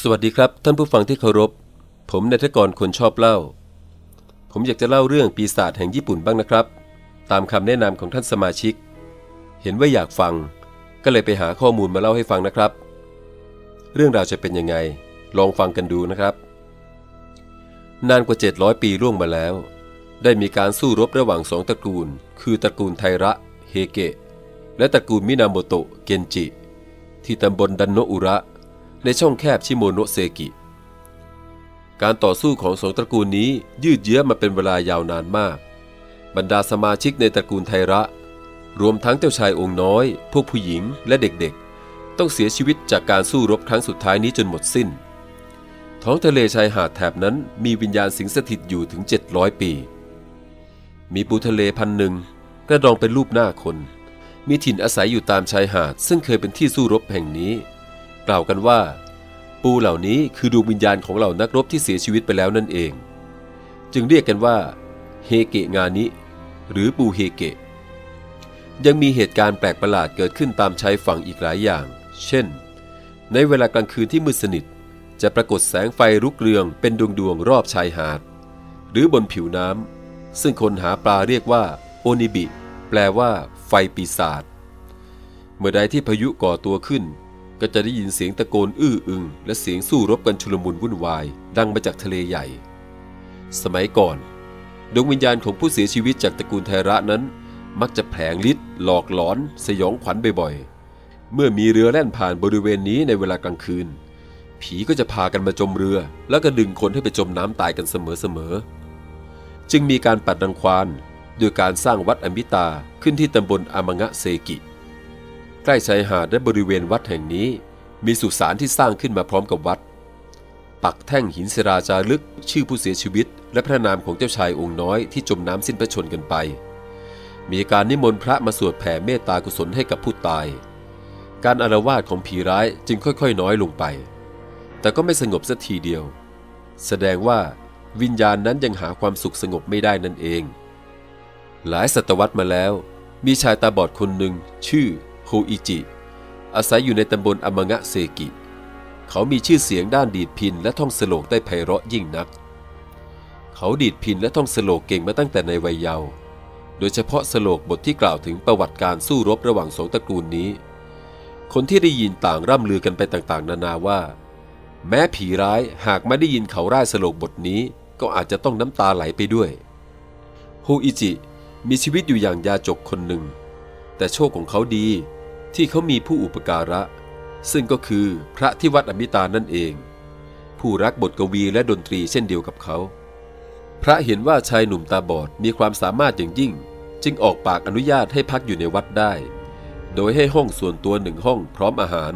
สวัสดีครับ ท่านผู้ฟังที่เคารพ ผมนายทกรคนชอบเล่า ผมอยากจะเล่าเรื่องปีศาจแห่งญี่ปุ่นบ้างนะครับ ตามคำแนะนำของท่านสมาชิก เห็นว่าอยากฟัง ก็เลยไปหาข้อมูลมาเล่าให้ฟังนะครับ เรื่องราวจะเป็นยังไง ลองฟังกันดูนะครับ นานกว่า 700 ปีล่วงมาแล้ว ได้มีการสู้รบระหว่างสองตระกูล คือตระกูลไทระ เฮเกะ และตระกูลมินาโมโตะ เกนจิ ที่ตำบลดันโนอุระ ในช่องแคบชิโมโนะเซกิ การต่อสู้ของสองตระกูลนี้ยืดเยื้อมาเป็นเวลายาวนานมาก บรรดาสมาชิกในตระกูลไทระ รวมทั้งเจ้าชายองค์น้อย พวกผู้หญิงและเด็กๆ ต้องเสียชีวิตจากการสู้รบครั้งสุดท้ายนี้จนหมดสิ้น ท้องทะเลชายหาดแถบนั้นมีวิญญาณสิงสถิตอยู่ถึง 700 ปี มีปูทะเลพันหนึ่งกระดองเป็นรูปหน้าคนมีถิ่นอาศัยอยู่ตามชายหาด ซึ่งเคยเป็นที่สู้รบแห่งนี้ กล่าวกันว่า ปูเหล่านี้คือดวงวิญญาณของเหล่านักรบที่เสียชีวิตไปแล้วนั่นเอง จึงเรียกกันว่าเฮเกะงานิ หรือปูเฮเกะ ยังมีเหตุการณ์แปลกประหลาดเกิดขึ้นตามชายฝั่งอีกหลายอย่าง เช่น ในเวลากลางคืนที่มืดสนิท จะปรากฏแสงไฟรุกเรืองเป็นดวงดวงๆรอบชายหาด หรือบนผิวน้ำซึ่งคนหาปลาเรียกว่าโอนิบิ แปลว่า ไฟปีศาจเมื่อใดที่พายุก่อตัวขึ้น ก็จะได้ยินเสียงตะโกนอื้ออึง และเสียงสู้รบกันชุลมุนวุ่นวาย ดังมาจากทะเลใหญ่ สมัยก่อน ดวงวิญญาณของผู้เสียชีวิตจากตระกูลไทระนั้น มักจะแผลงฤทธิ์หลอกหลอน สยองขวัญบ่อยๆ เมื่อมีเรือแล่นผ่านบริเวณนี้ในเวลากลางคืน ผีก็จะพากันมาจมเรือ แล้วก็ดึงคนให้ไปจมน้ำตายกันเสมอๆ จึงมีการปัดรังควานโดยการสร้างวัดอมิตาขึ้นที่ตำบลอามงะเซกิ ใกล้ชายหาดและบริเวณวัดแห่งนี้ มีสุสานที่สร้างขึ้นมาพร้อมกับวัด ปักแท่งหินศิราจารึก ชื่อผู้เสียชีวิต และพระนามของเจ้าชายองค์น้อยที่จมน้ำสิ้นพระชนกันไป มีการนิมนต์พระมาสวดแผ่เมตตากุศลให้กับผู้ตาย การอารวาสของผีร้ายจึงค่อยๆ น้อยลงไป แต่ก็ไม่สงบสักทีเดียว แสดงว่าวิญญาณนั้นยังหาความสุขสงบไม่ได้นั่นเอง หลายศตวรรษมาแล้ว มีชายตาบอดคนหนึ่งชื่อ ฮอิจิ อาศัยอยู่ในตำบลอมงะเซกิ เขามีชื่อเสียงด้านดีดพินและท่องสโลกได้ไพเราะยิ่งนัก เขาดีดพินและท่องสโลกเก่งมาตั้งแต่ในวัยเยาว์ โดยเฉพาะสโลกบทที่กล่าวถึงประวัติการสู้รบระหว่างสองตระกูลนี้ คนที่ได้ยินต่างร่ำลือกันไปต่างๆ นานาว่า แม้ผีร้ายหากไม่ได้ยินเขาร่ายสโลกบทนี้ก็อาจจะต้องน้ำตาไหลไปด้วยโฮอิจิมีชีวิตอยู่อย่างยาจกคนหนึ่ง แต่โชคของเขาดี ที่เขามีผู้อุปการะ ซึ่งก็คือพระที่วัดอมิตานั่นเอง ผู้รักบทกวีและดนตรีเช่นเดียวกับเขา พระเห็นว่าชายหนุ่มตาบอดมีความสามารถอย่างยิ่ง จึงออกปากอนุญาตให้พักอยู่ในวัดได้ โดยให้ห้องส่วนตัวหนึ่งห้องพร้อมอาหาร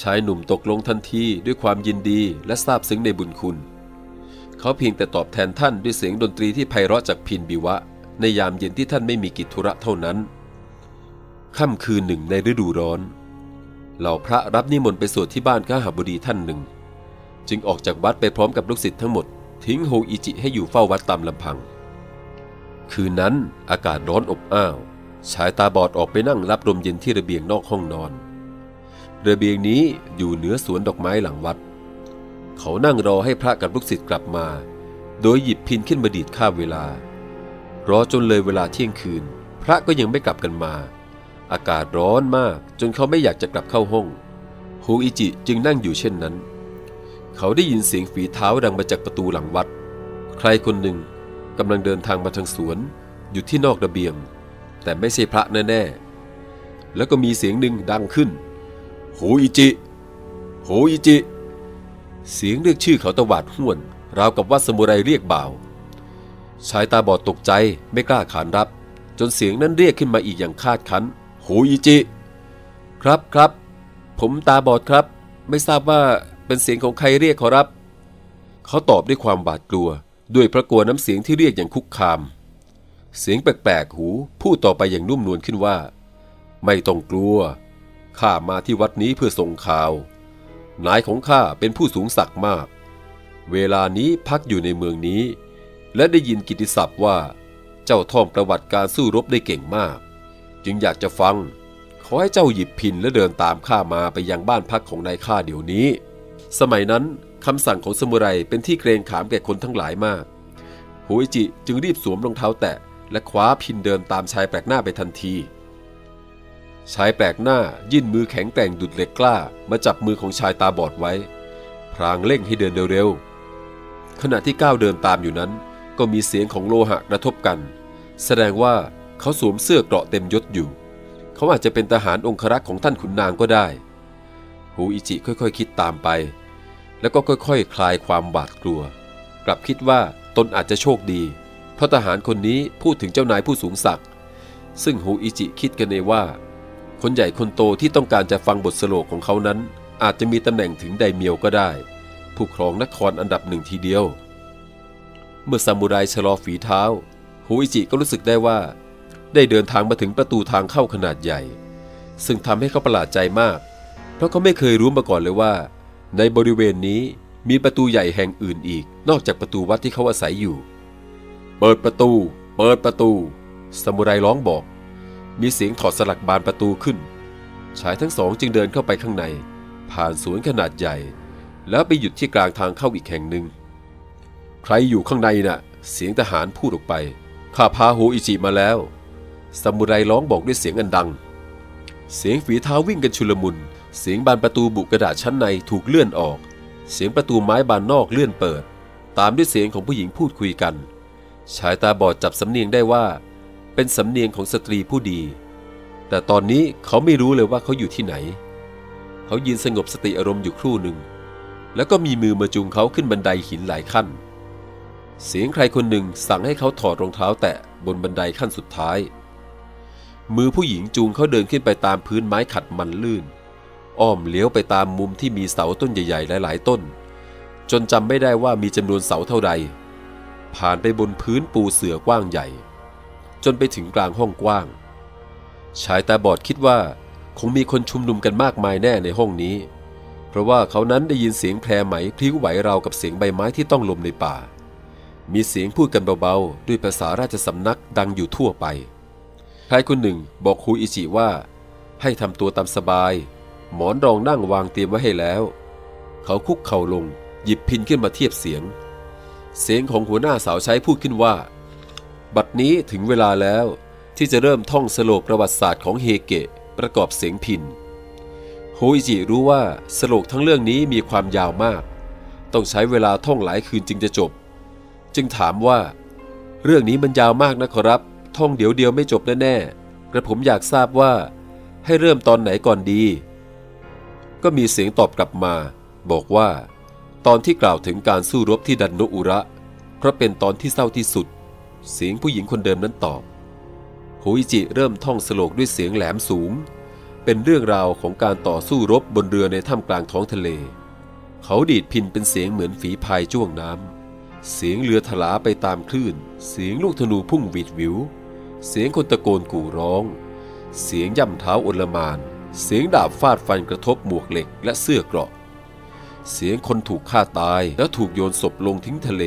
ชายหนุ่มตกลงทันทีด้วยความยินดีและซาบซึ้งในบุญคุณ เขาเพียงแต่ตอบแทนท่านด้วยเสียงดนตรีที่ไพเราะจากพินบิวะ ในยามเย็นที่ท่านไม่มีกิจธุระเท่านั้น ค่ำคืนหนึ่งในฤดูร้อน เหล่าพระรับนิมนต์ไปสวดที่บ้านข้าหาบดีท่านหนึ่ง จึงออกจากวัดไปพร้อมกับลูกศิษย์ทั้งหมด ทิ้งโฮอิจิให้อยู่เฝ้าวัดตามลำพัง คืนนั้นอากาศร้อนอบอ้าวชายตาบอดออกไปนั่งรับลมเย็นที่ระเบียงนอกห้องนอน ระเบียงนี้อยู่เหนือสวนดอกไม้หลังวัด เขานั่งรอให้พระกับลูกศิษย์กลับมา โดยหยิบพินขึ้นมาดีดข้ามเวลา รอจนเลยเวลาเที่ยงคืน พระก็ยังไม่กลับกันมา อากาศร้อนมากจนเขาไม่อยากจะกลับเข้าห้องโฮอิจิจึงนั่งอยู่เช่นนั้น เขาได้ยินเสียงฝีเท้าดังมาจากประตูหลังวัด ใครคนหนึ่งกำลังเดินทางมาทางสวน อยู่ที่นอกระเบียง แต่ไม่ใช่พระแน่ๆ แล้วก็มีเสียงหนึ่งดังขึ้นโฮอิจิโฮอิจิ เสียงเรียกชื่อเขาตวาดห้วน ราวกับว่าสมุไรเรียกบ่าวชายตาบอดตกใจไม่กล้าขานรับ จนเสียงนั้นเรียกขึ้นมาอีกอย่างคาดคั้น โฮอิจิ ครับครับ ผมตาบอดครับ ไม่ทราบว่าเป็นเสียงของใครเรียกขอรับ เขาตอบด้วยความบาดกลัว ด้วยพระกลัวน้ำเสียงที่เรียกอย่างคุกคาม เสียงแปลกๆหูพูดต่อไปอย่างนุ่มนวลขึ้นว่า ไม่ต้องกลัว ข้ามาที่วัดนี้เพื่อส่งข่าว นายของข้าเป็นผู้สูงศักดิ์มาก เวลานี้พักอยู่ในเมืองนี้ และได้ยินกิตติศัพท์ว่า เจ้าท่องประวัติการสู้รบได้เก่งมาก จึงอยากจะฟัง ขอให้เจ้าหยิบพินและเดินตามข้ามาไปยังบ้านพักของนายข้าเดี๋ยวนี้ สมัยนั้นคำสั่งของสมุไรเป็นที่เกรงขามแก่คนทั้งหลายมากโฮอิจิจึงรีบสวมรองเท้าแตะ และคว้าพินเดินตามชายแปลกหน้าไปทันที ชายแปลกหน้ายื่นมือแข็งแกร่งดุดเหล็กกล้า มาจับมือของชายตาบอดไว้ พรางเร่งให้เดินเร็วๆขณะที่ก้าวเดินตามอยู่นั้น ก็มีเสียงของโลหะกระทบกัน แสดงว่า เขาสวมเสื้อเกราะเต็มยศอยู่ เขาอาจจะเป็นทหารองครักษ์ของท่านขุนนางก็ได้ฮูอิจิค่อยๆคคิดตามไป แล้วก็ค่อยๆคคลายความบาดกลัว กลับคิดว่าตนอาจจะโชคดี เพราะทหารคนนี้พูดถึงเจ้านายผู้สูงศักดิ์ ซึ่งฮูอิจิคิดกันเองว่า คนใหญ่คนโตที่ต้องการจะฟังบทสโลกของเขานั้น อาจจะมีตำแหน่งถึงไดเมียวก็ได้ ผู้ครองนครอันดับหนึ่งทีเดียว เมื่อซามูไรชะลอฝีเท้าฮูอิจิก็รู้สึกได้ว่า ได้เดินทางมาถึงประตูทางเข้าขนาดใหญ่ ซึ่งทำให้เขาประหลาดใจมาก เพราะเขาไม่เคยรู้มาก่อนเลยว่า ในบริเวณนี้มีประตูใหญ่แห่งอื่นอีก นอกจากประตูวัดที่เขาอาศัยอยู่ เปิดประตู เปิดประตู สมุไรร้องบอก มีเสียงถอดสลักบานประตูขึ้น ชายทั้งสองจึงเดินเข้าไปข้างใน ผ่านสวนขนาดใหญ่ แล้วไปหยุดที่กลางทางเข้าอีกแห่งหนึ่ง ใครอยู่ข้างในนะ่ะ เสียงทหารพูดออกไป ข้าพาโฮอิจิมาแล้ว สมุไรร้องบอกด้วยเสียงอันดัง เสียงฝีเท้าวิ่งกันชุลมุน เสียงบานประตูบุกระดาษชั้นในถูกเลื่อนออก เสียงประตูไม้บานนอกเลื่อนเปิด ตามด้วยเสียงของผู้หญิงพูดคุยกัน ชายตาบอดจับสำเนียงได้ว่า เป็นสำเนียงของสตรีผู้ดี แต่ตอนนี้เขาไม่รู้เลยว่าเขาอยู่ที่ไหน เขายืนสงบสติอารมณ์อยู่ครู่หนึ่ง แล้วก็มีมือมาจูงเขาขึ้นบันไดหินหลายขั้นเสียงใครคนหนึ่งสั่งให้เขาถอดรองเท้าแตะบนบันไดขั้นสุดท้าย มือผู้หญิงจูงเขาเดินขึ้นไปตามพื้นไม้ขัดมันลื่น อ้อมเลี้ยวไปตามมุมที่มีเสาต้นใหญ่ ๆ หลาย ๆ ต้น จนจำไม่ได้ว่ามีจำนวนเสาเท่าใด ผ่านไปบนพื้นปูเสื่อกว้างใหญ่ จนไปถึงกลางห้องกว้าง ชายตาบอดคิดว่า คงมีคนชุมนุมกันมากมายแน่ในห้องนี้ เพราะว่าเขานั้นได้ยินเสียงแพรไหมพลิ้วไหวราวกับเสียงใบไม้ที่ต้องลมในป่า มีเสียงพูดกันเบาๆด้วยภาษาราชสำนักดังอยู่ทั่วไป ใครคนหนึ่งบอกคูอิจิว่า ให้ทำตัวตามสบาย หมอนรองนั่งวางเตรียมไว้ให้แล้ว เขาคุกเข่าลง หยิบพินขึ้นมาเทียบเสียง เสียงของหัวหน้าสาวใช้พูดขึ้นว่า บัดนี้ถึงเวลาแล้วที่จะเริ่มท่องสโลกประวัติศาสตร์ของเฮเกะประกอบเสียงพินโฮอิจิรู้ว่าสโลกทั้งเรื่องนี้มีความยาวมาก ต้องใช้เวลาท่องหลายคืนจึงจะจบ จึงถามว่า เรื่องนี้มันยาวมากนะครับ ท่องเดี๋ยวเดียวไม่จบแน่ๆกระผมอยากทราบว่า ให้เริ่มตอนไหนก่อนดี ก็มีเสียงตอบกลับมา บอกว่า ตอนที่กล่าวถึงการสู้รบที่ดันโนอุระ เพราะเป็นตอนที่เศร้าที่สุด เสียงผู้หญิงคนเดิมนั้นตอบโฮอิจิเริ่มท่องสโลกด้วยเสียงแหลมสูง เป็นเรื่องราวของการต่อสู้รบบนเรือในถ้ำกลางท้องทะเล เขาดีดพินเป็นเสียงเหมือนฝีพายจ้วงน้ำเสียงเรือถลาไปตามคลื่น เสียงลูกธนูพุ่งวีดวิว เสียงคนตะโกนกู่ร้อง เสียงย่ำเท้าอลมาน เสียงดาบฟาดฟันกระทบหมวกเหล็กและเสื้อเกราะ เสียงคนถูกฆ่าตายแล้วถูกโยนศพลงทิ้งทะเล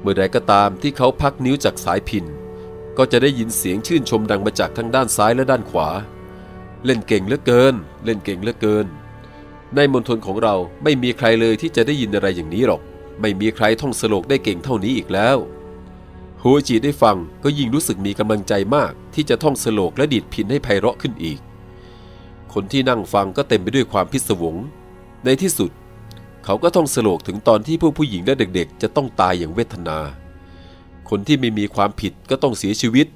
เมื่อใดก็ตามที่เขาพักนิ้วจากสายพิน ก็จะได้ยินเสียงชื่นชมดังมาจากทั้งด้านซ้ายและด้านขวา เล่นเก่งเหลือเกิน เล่นเก่งเหลือเกิน ในมณฑลของเราไม่มีใครเลยที่จะได้ยินอะไรอย่างนี้หรอก ไม่มีใครท่องสโลกได้เก่งเท่านี้อีกแล้ว โฮจิได้ฟังก็ยิ่งรู้สึกมีกำลังใจมากที่จะท่องสโลกและดีดพินให้ไพเราะขึ้นอีก คนที่นั่งฟังก็เต็มไปด้วยความพิศวง ในที่สุด เขาก็ต้องสโลกถึงตอนที่พวกผู้หญิงและเด็กๆ จะต้องตายอย่างเวทนา คนที่ไม่มีความผิดก็ต้องเสียชีวิต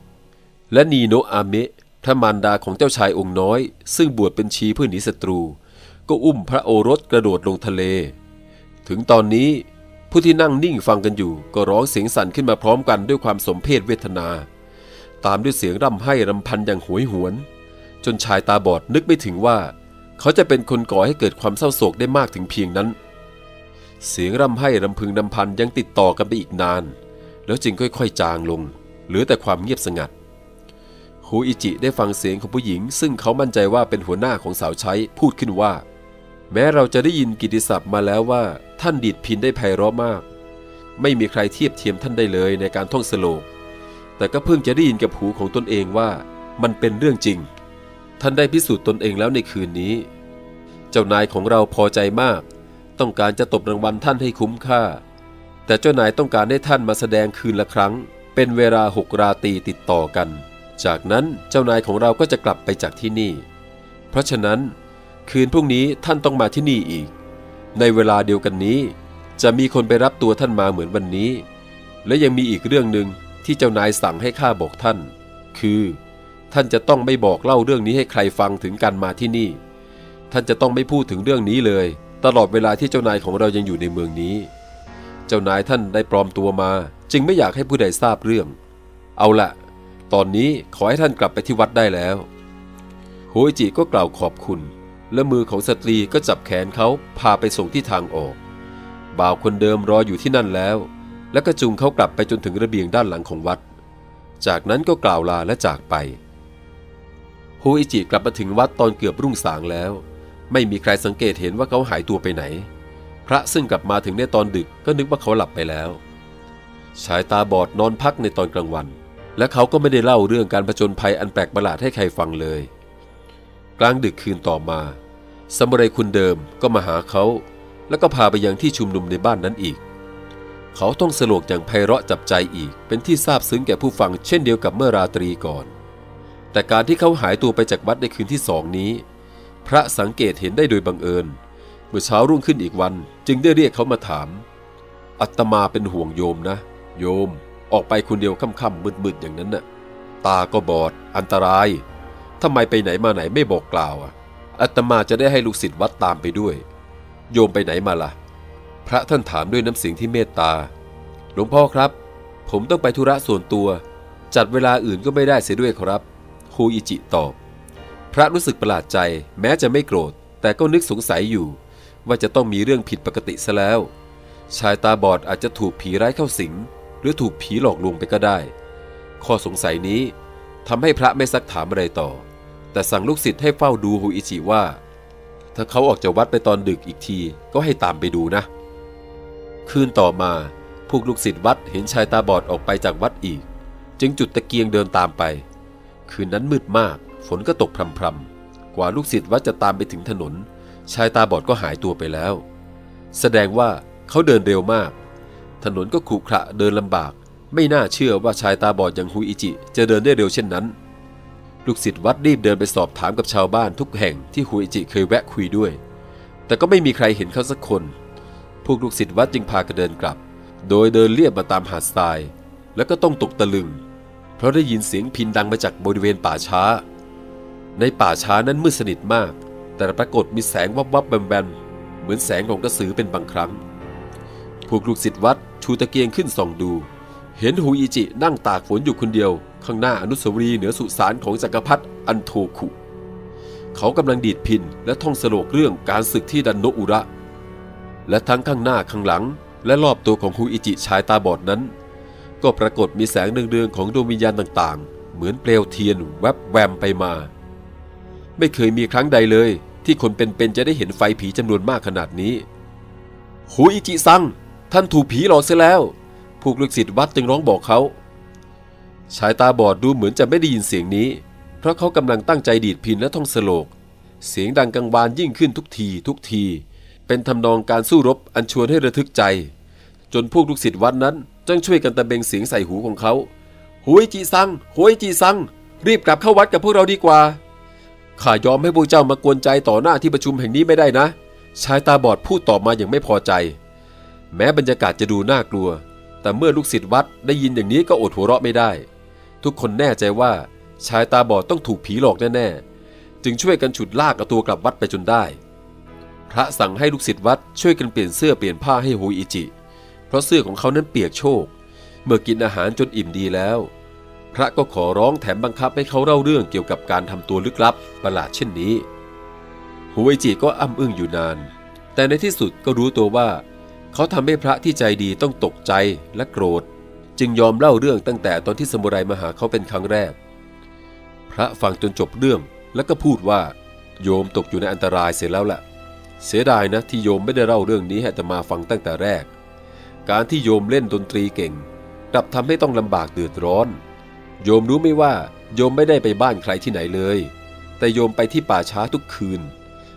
และนีโนอาเมะพระมารดาของเจ้าชายองค์น้อย ซึ่งบวชเป็นชีเพื่อหนีศัตรู ก็อุ้มพระโอรสกระโดดลงทะเล ถึงตอนนี้ ผู้ที่นั่งนิ่งฟังกันอยู่ก็ร้องเสียงสั่นขึ้นมาพร้อมกันด้วยความสมเพศเวทนา ตามด้วยเสียงร่ำไห้รำพันอย่างหวยหวน จนชายตาบอดนึกไม่ถึงว่า เขาจะเป็นคนก่อให้เกิดความเศร้าโศกได้มากถึงเพียงนั้น เสียงร่ำไห้รำพึงรำพันยังติดต่อกันไปอีกนาน แล้วจึงค่อยๆ จางลง เหลือแต่ความเงียบสงัดฮูอิจิได้ฟังเสียงของผู้หญิง ซึ่งเขามั่นใจว่าเป็นหัวหน้าของสาวใช้พูดขึ้นว่า แม้เราจะได้ยินกิติศัพท์มาแล้วว่า ท่านดีดพินได้ไพเราะมาก ไม่มีใครเทียบเทียมท่านได้เลยในการท่องสโลก แต่ก็เพิ่งจะได้ยินกับหูของตนเองว่า มันเป็นเรื่องจริง ท่านได้พิสูจน์ตนเองแล้วในคืนนี้ เจ้านายของเราพอใจมาก ต้องการจะตบรางวัลท่านให้คุ้มค่า แต่เจ้านายต้องการให้ท่านมาแสดงคืนละครั้ง เป็นเวลาหกราตรีติดต่อกัน จากนั้นเจ้านายของเราก็จะกลับไปจากที่นี่ เพราะฉะนั้น คืนพรุ่งนี้ท่านต้องมาที่นี่อีก ในเวลาเดียวกันนี้ จะมีคนไปรับตัวท่านมาเหมือนวันนี้ และยังมีอีกเรื่องหนึ่งที่เจ้านายสั่งให้ข้าบอกท่าน คือ ท่านจะต้องไม่บอกเล่าเรื่องนี้ให้ใครฟังถึงการมาที่นี่ ท่านจะต้องไม่พูดถึงเรื่องนี้เลย ตลอดเวลาที่เจ้านายของเรายังอยู่ในเมืองนี้ เจ้านายท่านได้ปลอมตัวมา จึงไม่อยากให้ผู้ใดทราบเรื่อง เอาละตอนนี้ขอให้ท่านกลับไปที่วัดได้แล้ว โฮอิจิก็กล่าวขอบคุณ และมือของสตรีก็จับแขนเขาพาไปส่งที่ทางออก บ่าวคนเดิมรออยู่ที่นั่นแล้ว และก็จูงเขากลับไปจนถึงระเบียงด้านหลังของวัด จากนั้นก็กล่าวลาและจากไปโฮอิจิกลับมาถึงวัดตอนเกือบรุ่งสางแล้ว ไม่มีใครสังเกตเห็นว่าเขาหายตัวไปไหน พระซึ่งกลับมาถึงในตอนดึกก็นึกว่าเขาหลับไปแล้ว ชายตาบอดนอนพักในตอนกลางวัน และเขาก็ไม่ได้เล่าเรื่องการผจญภัยอันแปลกประหลาดให้ใครฟังเลย กลางดึกคืนต่อมาสมุไรคุณเดิมก็มาหาเขา แล้วก็พาไปยังที่ชุมนุมในบ้านนั้นอีก เขาต้องสโลกอย่างไพเราะจับใจอีก เป็นที่ทราบซึ้งแก่ผู้ฟังเช่นเดียวกับเมื่อราตรีก่อน แต่การที่เขาหายตัวไปจากวัดในคืนที่สองนี้ พระสังเกตเห็นได้โดยบังเอิญ เมื่อเช้ารุ่งขึ้นอีกวัน จึงได้เรียกเขามาถาม อัตมาเป็นห่วงโยมนะ โยม ออกไปคนเดียวค่ำๆมืดๆอย่างนั้นน่ะตาก็บอด อันตราย ทำไมไปไหนมาไหนไม่บอกกล่าวอะอัตมาจะได้ให้ลูกศิษย์วัดตามไปด้วย โยมไปไหนมาล่ะ พระท่านถามด้วยน้ำเสียงที่เมตตา หลวงพ่อครับ ผมต้องไปธุระส่วนตัว จัดเวลาอื่นก็ไม่ได้เสียด้วยครับครูอิจิตอบ พระรู้สึกประหลาดใจ แม้จะไม่โกรธ แต่ก็นึกสงสัยอยู่ ว่าจะต้องมีเรื่องผิดปกติซะแล้ว ชายตาบอดอาจจะถูกผีร้ายเข้าสิง หรือถูกผีหลอกลวงไปก็ได้ ข้อสงสัยนี้ทำให้พระไม่ซักถามอะไรต่อ แต่สั่งลูกศิษย์ให้เฝ้าดูฮูอิจิว่า ถ้าเขาออกจากวัดไปตอนดึกอีกทีก็ให้ตามไปดูนะ คืนต่อมาพวกลูกศิษย์วัดเห็นชายตาบอดออกไปจากวัดอีก จึงจุดตะเกียงเดินตามไป คืนนั้นมืดมาก ฝนก็ตกพรำๆกว่าลูกศิษย์วัดจะตามไปถึงถนน ชายตาบอดก็หายตัวไปแล้ว แสดงว่าเขาเดินเร็วมาก ถนนก็ขรุขระเดินลำบาก ไม่น่าเชื่อว่าชายตาบอดอย่างฮูอิจิ จะเดินได้เร็วเช่นนั้น ลูกศิษย์วัดรีบเดินไปสอบถามกับชาวบ้านทุกแห่งที่ฮูอิจิเคยแวะคุยด้วย แต่ก็ไม่มีใครเห็นเขาสักคน พวกลูกศิษย์วัดจึงพากันเดินกลับ โดยเดินเลียบมาตามหาดทราย แล้วก็ต้องตกตะลึง เพราะได้ยินเสียงพินดังมาจากบริเวณป่าช้า ในป่าช้านั้นมืดสนิทมาก แต่ปรากฏมีแสงวับวับแบมแบมเหมือนแสงของกระสือเป็นบางครั้ง พวกลูกศิษย์วัดชูตะเกียงขึ้นส่องดู เห็นฮูอิจินั่งตากฝนอยู่คนเดียว ข้างหน้าอนุสาวรีย์เหนือสุสานของจักรพรรดิอันโทคุ เขากำลังดีดพินและท่องสโลกเรื่องการศึกที่ดันโนอุระ และทั้งข้างหน้าข้างหลัง และรอบตัวของฮูอิจิชายตาบอดนั้น ก็ปรากฏมีแสงเดืองๆของดวงวิญญาณต่างๆ เหมือนเปลวเทียนแวบแวมไปมา ไม่เคยมีครั้งใดเลย ที่คนเป็นๆจะได้เห็นไฟผีจำนวนมากขนาดนี้ฮูอิจิซังท่านถูกผีหลอกเสียแล้ว พวกลูกศิษย์วัดจึงร้องบอกเขา ชายตาบอดดูเหมือนจะไม่ได้ยินเสียงนี้ เพราะเขากำลังตั้งใจดีดพินและท่องสโลก เสียงดังกังวานยิ่งขึ้นทุกทีทุกที เป็นทำนองการสู้รบอันชวนให้ระทึกใจ จนพวกลูกศิษย์วัดนั้นจึงช่วยกันตะเบงเสียงใส่หูของเขาหุยจีซังหุยจีซัง รีบกลับเข้าวัดกับพวกเราดีกว่า ข้ายอมให้พวกเจ้ามากวนใจต่อหน้าที่ประชุมแห่งนี้ไม่ได้นะ ชายตาบอดพูดตอบมาอย่างไม่พอใจ แม้บรรยากาศจะดูน่ากลัว แต่เมื่อลูกศิษย์วัดได้ยินอย่างนี้ก็อดหัวเราะไม่ได้ ทุกคนแน่ใจว่าชายตาบอดต้องถูกผีหลอกแน่ๆ จึงช่วยกันฉุดลากเอาตัวกลับวัดไปจนได้ พระสั่งให้ลูกศิษย์วัดช่วยกันเปลี่ยนเสื้อเปลี่ยนผ้าให้โฮอิจิ เพราะเสื้อของเขานั้นเปียกโชก เมื่อกินอาหารจนอิ่มดีแล้ว พระก็ขอร้องแถมบังคับให้เขาเล่าเรื่องเกี่ยวกับการทำตัวลึกลับประหลาดเช่นนี้โฮอิจิก็อ้ำอึ้งอยู่นาน แต่ในที่สุดก็รู้ตัวว่า เขาทำให้พระที่ใจดีต้องตกใจและโกรธ จึงยอมเล่าเรื่องตั้งแต่ตอนที่สมุไรมาหาเขาเป็นครั้งแรก พระฟังจนจบเรื่องแล้วก็พูดว่า โยมตกอยู่ในอันตรายเสียแล้วล่ะ เสียดายนะที่โยมไม่ได้เล่าเรื่องนี้ให้ตมาฟังตั้งแต่แรก การที่โยมเล่นดนตรีเก่งกลับทำให้ต้องลำบากเดือดร้อน โยมรู้ไหมว่าโยมไม่ได้ไปบ้านใครที่ไหนเลย แต่โยมไปที่ป่าช้าทุกคืน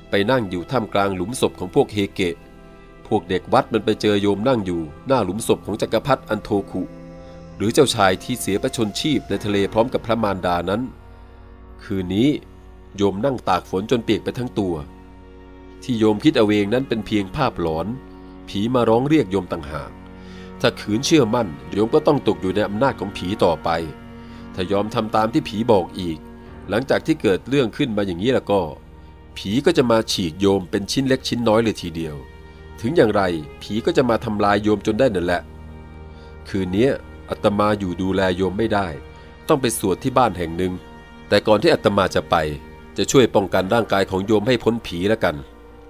ไปนั่งอยู่ท่ามกลางหลุมศพของพวกเฮเกะ พวกเด็กวัดมันไปเจอโยมนั่งอยู่หน้าหลุมศพของจักรพรรดิอันโทคุ รือเจ้าชายที่เสียประชนชีพในทะเลพร้อมกับพระมารดานั้น คืนนี้โยมนั่งตากฝนจนเปียกไปทั้งตัว ที่โยมคิดเอาเองนั้นเป็นเพียงภาพหลอน ผีมาร้องเรียกโยมต่างหาก ถ้าขืนเชื่อมั่นโยมก็ต้องตกอยู่ในอำนาจของผีต่อไป ถ้ายอมทำตามที่ผีบอกอีก หลังจากที่เกิดเรื่องขึ้นมาอย่างนี้แล้วก็ ผีก็จะมาฉีกโยมเป็นชิ้นเล็กชิ้นน้อยเลยทีเดียว ถึงอย่างไรผีก็จะมาทำลายโยมจนได้นั่นแหละ คืนนี้ อาตมาอยู่ดูแลโยมไม่ได้ ต้องไปสวดที่บ้านแห่งหนึ่ง แต่ก่อนที่อาตมาจะไป จะช่วยป้องกันร่างกายของโยมให้พ้นผีแล้วกัน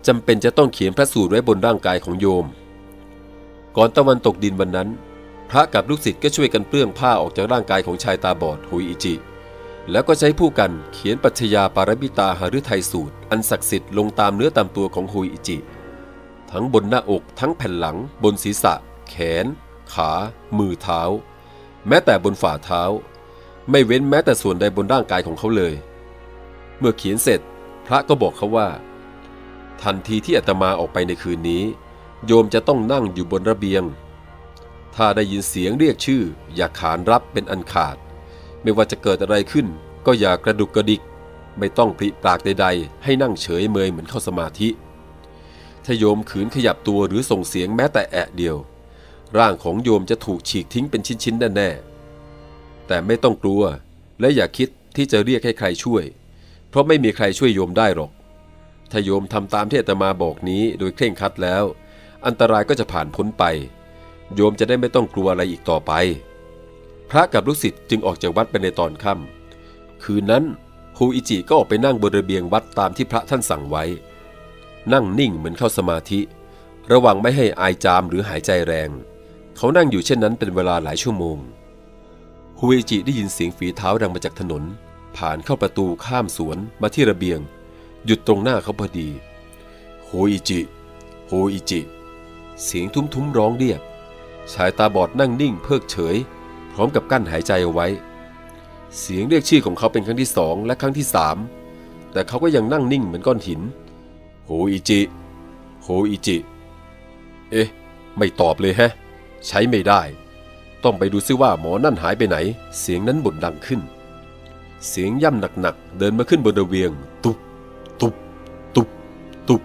จำเป็นจะต้องเขียนพระสูตรไว้บนร่างกายของโยม ก่อนตะวันตกดินวันนั้น พระกับลูกศิษย์ก็ช่วยกันเปลื้องผ้าออกจากร่างกายของชายตาบอดหุยอิจิ แล้วก็ใช้ผู้กันเขียนปัจญาปารมิตาหฤทัยสูตร อันศักดิ์สิทธิ์ลงตามเนื้อตามตัวของหุยอิจิ ทั้งบนหน้าอกทั้งแผ่นหลัง บนศีรษะ แขน ขา มือเท้า แม้แต่บนฝ่าเท้า ไม่เว้นแม้แต่ส่วนใดบนร่างกายของเขาเลย เมื่อเขียนเสร็จ พระก็บอกเขาว่า ทันทีที่อาตมาออกไปในคืนนี้ โยมจะต้องนั่งอยู่บนระเบียง ถ้าได้ยินเสียงเรียกชื่อ อย่าขานรับเป็นอันขาด ไม่ว่าจะเกิดอะไรขึ้น ก็อย่ากระดุกกระดิก ไม่ต้องปริปากใดๆ ให้นั่งเฉยเมยเหมือนเข้าสมาธิถ้าโยมขืนขยับตัวหรือส่งเสียงแม้แต่แอะเดียว ร่างของโยมจะถูกฉีกทิ้งเป็นชิ้นๆแน่ๆแต่ไม่ต้องกลัว และอย่าคิดที่จะเรียกให้ใครช่วย เพราะไม่มีใครช่วยโยมได้หรอก ถ้าโยมทำตามที่อาตมาบอกนี้โดยเคร่งครัดแล้ว อันตรายก็จะผ่านพ้นไป โยมจะได้ไม่ต้องกลัวอะไรอีกต่อไป พระกับลูกศิษย์จึงออกจากวัดไปในตอนค่ำคืนนั้นฮูอิจิก็ออกไปนั่งบนระเบียงวัดตามที่พระท่านสั่งไว้ นั่งนิ่งเหมือนเข้าสมาธิ ระวังไม่ให้อายจามหรือหายใจแรง เขานั่งอยู่เช่นนั้นเป็นเวลาหลายชั่วโมงโฮอิจิได้ยินเสียงฝีเท้าดังมาจากถนน ผ่านเข้าประตูข้ามสวนมาที่ระเบียง หยุดตรงหน้าเขาพอดีโฮอิจิโฮอิจิ เสียงทุ้มๆร้องเรียก ชายตาบอดนั่งนิ่งเพิกเฉย พร้อมกับกั้นหายใจเอาไว้ เสียงเรียกชื่อของเขาเป็นครั้งที่สองและครั้งที่สามแต่เขาก็ยังนั่งนิ่งเหมือนก้อนหินโฮอิจิโฮอิจิ เอ๊ะ ไม่ตอบเลยแฮะ ใช้ไม่ได้ ต้องไปดูซิว่าหมอนั่นหายไปไหน เสียงนั้นบ่นดังขึ้น เสียงย่ำหนักๆ เดินมาขึ้นบนระเวียง ตุบตุบตุบตุบ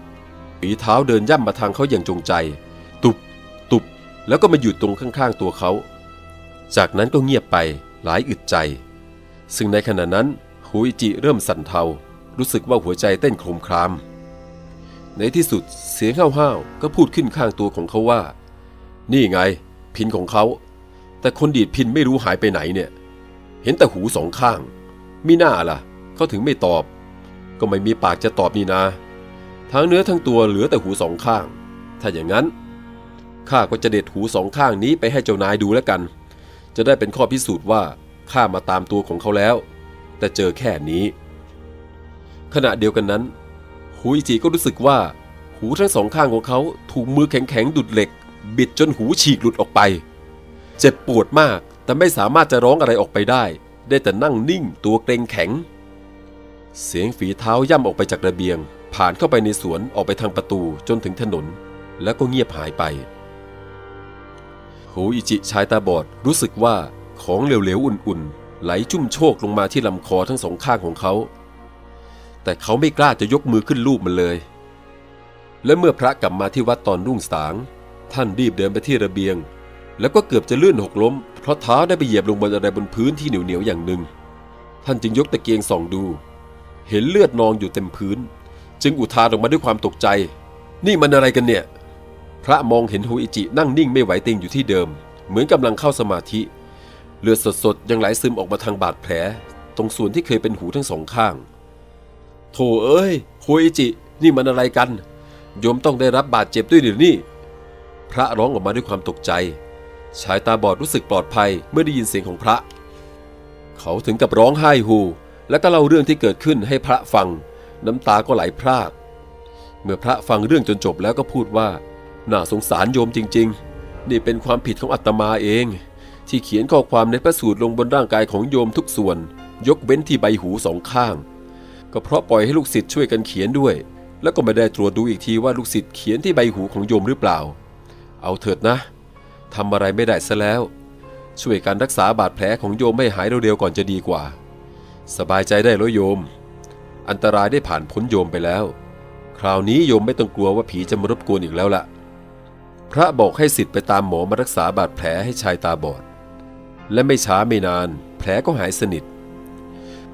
ฝีเท้าเดินย่ำมาทางเขาอย่างจงใจ ตุบตุบแล้วก็มาหยุดตรงข้างๆตัวเขา จากนั้นก็เงียบไปหลายอึดใจ ซึ่งในขณะนั้นฮูอิจิเริ่มสั่นเทา รู้สึกว่าหัวใจเต้นโครมคราม ในที่สุดเสียงห้าวๆก็พูดขึ้นข้างตัวของเขาว่า นี่ไง พินของเขา แต่คนดีดพินไม่รู้หายไปไหนเนี่ย เห็นแต่หูสองข้างมิน่าล่ะ เขาถึงไม่ตอบ ก็ไม่มีปากจะตอบนี่นาทั้งเนื้อทั้งตัวเหลือแต่หูสองข้าง ถ้าอย่างนั้นข้าก็จะเด็ดหูสองข้างนี้ไปให้เจ้านายดูแล้วกัน จะได้เป็นข้อพิสูจน์ว่าข้ามาตามตัวของเขาแล้ว แต่เจอแค่นี้ ขณะเดียวกันนั้น หูอิจิก็รู้สึกว่า หูทั้งสองข้างของเขาถูกมือแข็งๆดุดเหล็ก บิดจนหูฉีกหลุดออกไป เจ็บปวดมากแต่ไม่สามารถจะร้องอะไรออกไปได้ ได้แต่นั่งนิ่งตัวเกรงแข็ง เสียงฝีเท้าย่ำออกไปจากระเบียง ผ่านเข้าไปในสวนออกไปทางประตูจนถึงถนน แล้วก็เงียบหายไปโฮอิจิชายตาบอดรู้สึกว่าของเหลวๆอุ่นๆ ไหลจุ่มโชกลงมาที่ลำคอทั้งสองข้างของเขา แต่เขาไม่กล้าจะยกมือขึ้นลูบมันเลย และเมื่อพระกลับมาที่วัดตอนรุ่งสาง ท่านรีบเดินไปที่ระเบียง แล้วก็เกือบจะลื่นหกล้ม เพราะเท้าได้ไปเหยียบลงบนอะไรบนพื้นที่เหนียวๆอย่างหนึ่ง ท่านจึงยกตะเกียงส่องดู เห็นเลือดนองอยู่เต็มพื้น จึงอุทานออกมาด้วยความตกใจ นี่มันอะไรกันเนี่ย พระมองเห็นโฮอิจินั่งนิ่งไม่ไหวติงอยู่ที่เดิม เหมือนกำลังเข้าสมาธิ เลือดสดๆยังไหลซึมออกมาทางบาดแผล ตรงส่วนที่เคยเป็นหูทั้งสองข้าง โธ่เอ้ยโฮอิจิ นี่มันอะไรกันโยมต้องได้รับบาดเจ็บด้วยหรือนี่ พระร้องออกมาด้วยความตกใจ ชายตาบอดรู้สึกปลอดภัยเมื่อได้ยินเสียงของพระ เขาถึงกับร้องไห้ฮูและก็เล่าเรื่องที่เกิดขึ้นให้พระฟัง น้ำตาก็ไหลพราก เมื่อพระฟังเรื่องจนจบแล้วก็พูดว่า น่าสงสารโยมจริง ๆ นี่เป็นความผิดของอาตมาเอง ที่เขียนข้อความในพระสูตรลงบนร่างกายของโยมทุกส่วน ยกเว้นที่ใบหูสองข้าง ก็เพราะปล่อยให้ลูกศิษย์ช่วยกันเขียนด้วย แล้วก็ไม่ได้ตรวจดูอีกทีว่าลูกศิษย์เขียนที่ใบหูของโยมหรือเปล่า เอาเถิดนะทำอะไรไม่ได้ซะแล้ว ช่วยการรักษาบาดแผลของโยมให้หายเร็วๆก่อนจะดีกว่า สบายใจได้แล้วโยม อันตรายได้ผ่านพ้นโยมไปแล้ว คราวนี้โยมไม่ต้องกลัวว่าผีจะมารบกวนอีกแล้วล่ะ พระบอกให้สิทธิ์ไปตามหมอมารักษาบาดแผลให้ชายตาบอด และไม่ช้าไม่นาน แผลก็หายสนิท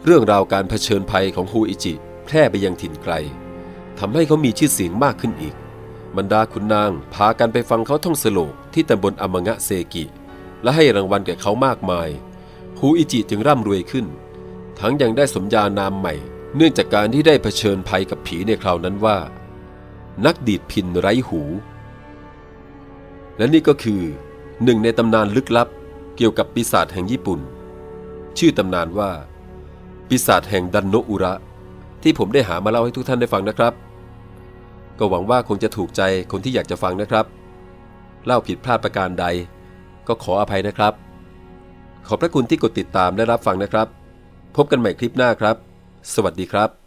เรื่องราวการเผชิญภัยของฮูอิจิ แพร่ไปยังถิ่นไกลทำให้เขามีชื่อเสียงมากขึ้นอีก บรรดาขุนนางพากันไปฟังเขาท่องสโลกที่ตำบลอมงะเซกิ และให้รางวัลแก่เขามากมายฮูอิจิจึงร่ำรวยขึ้น ทั้งยังได้สมญานามใหม่ เนื่องจากการที่ได้เผชิญภัยกับผีในคราวนั้นว่า นักดีดพินไร้หู และนี่ก็คือหนึ่งในตำนานลึกลับเกี่ยวกับปีศาจแห่งญี่ปุ่น ชื่อตำนานว่า ปีศาจแห่งดันโนอุระ ที่ผมได้หามาเล่าให้ทุกท่านได้ฟังนะครับ ก็หวังว่าคงจะถูกใจคนที่อยากจะฟังนะครับ เล่าผิดพลาดประการใด ก็ขออภัยนะครับ ขอบพระคุณที่กดติดตามและรับฟังนะครับ พบกันใหม่คลิปหน้าครับ สวัสดีครับ